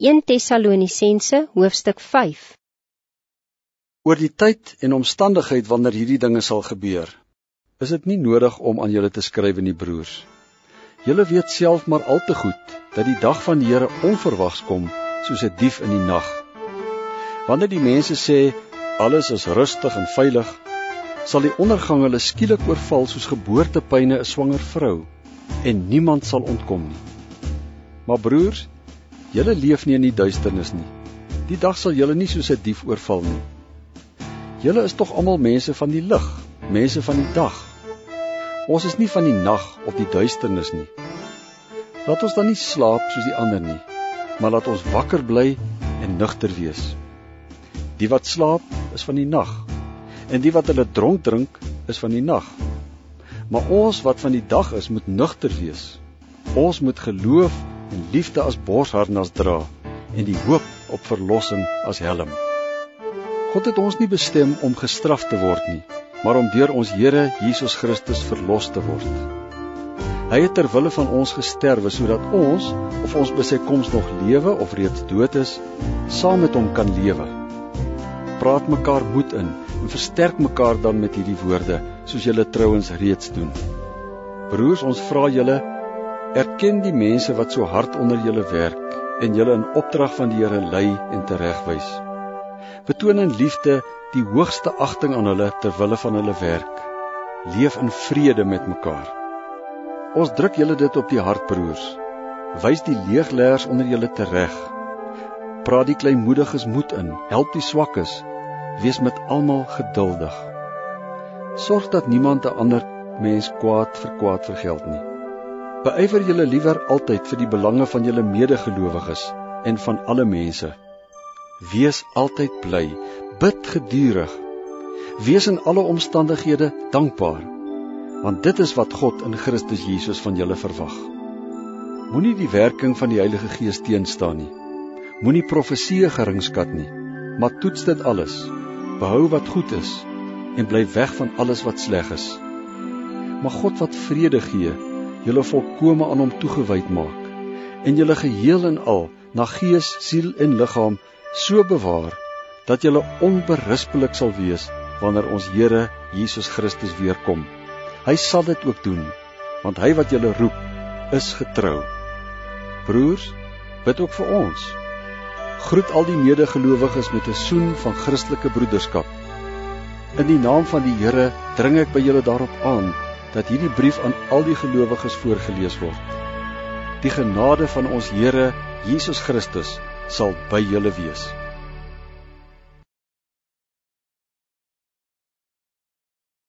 1 Tessalonisense hoofstuk 5 Oor die tyd en omstandigheid wanneer hierdie dinge sal gebeur, is dit nie nodig om aan julle te skryf in die broers. Julle weet self maar al te goed dat die dag van die Here onverwags kom soos 'n dief in die nag. Wanneer die mense sê alles is rustig en veilig, sal die ondergang hulle skielik oorval soos geboortepyne 'n swanger vrou en niemand sal ontkom nie. Maar broers, julle leef nie in die duisternis nie. Die dag sal julle nie soos 'n dief oorval nie. Julle is tog almal mense van die lig, mense van die dag. Ons is nie van die nag of die duisternis nie. Laat ons dan nie slaap soos die ander nie, maar laat ons wakker bly en nugter wees. Die wat slaap is van die nag, en die wat hulle dronk drink is van die nag. Maar ons wat van die dag is, moet nugter wees. Ons moet geloof en liefde as borsharnas dra en die hoop op verlossing as helm. God het ons nie bestem om gestraf te word nie, maar om deur ons Here Jesus Christus verlos te word. Hy het ter wille van ons gesterwe sodat ons, of ons by sy koms nog lewe of reeds dood is, saam met hom kan lewe. Praat mekaar moed in en versterk mekaar dan met hierdie woorde, soos julle trouens reeds doen. Broers, ons vra julle Erken die mense wat so hard onder julle werk en julle in opdrag van die Here lei en teregwys. Betoon in liefde die hoogste agting aan hulle ter wille van hulle werk. Leef in vrede met mekaar. Ons druk julle dit op die hart, broers. Wys die leegleers onder julle tereg. Praat die kleinmoediges moed in, help die swakkes. Wees met almal geduldig. Sorg dat niemand 'n ander mens kwaad vir kwaad vergeld nie. Beywer julle liewer altyd vir die belange van julle medegelowiges en van alle mense. Wees altyd bly, bid gedurig. Wees in alle omstandighede dankbaar, want dit is wat God in Christus Jesus van julle verwag. Moenie die werking van die Heilige Gees teenstaan nie. Moenie profeseë geringskat nie, maar toets dit alles. Behou wat goed is en bly weg van alles wat sleg is. Mag God wat vrede gee, julle volkome aan hom toegewyd maak en julle geheel en al na gees, siel en liggaam so bewaar dat julle onberispelik sal wees wanneer ons Here Jesus Christus weer kom. Hy sal dit ook doen want hy wat julle roep is getrou. Broers, bid ook vir ons. Groet al die medegelowiges met 'n soen van Christelike broederskap. In die naam van die Here dring ek by julle daarop aan dat hierdie brief aan al die gelowiges voorgeles word. Die genade van ons Here Jesus Christus sal by julle wees.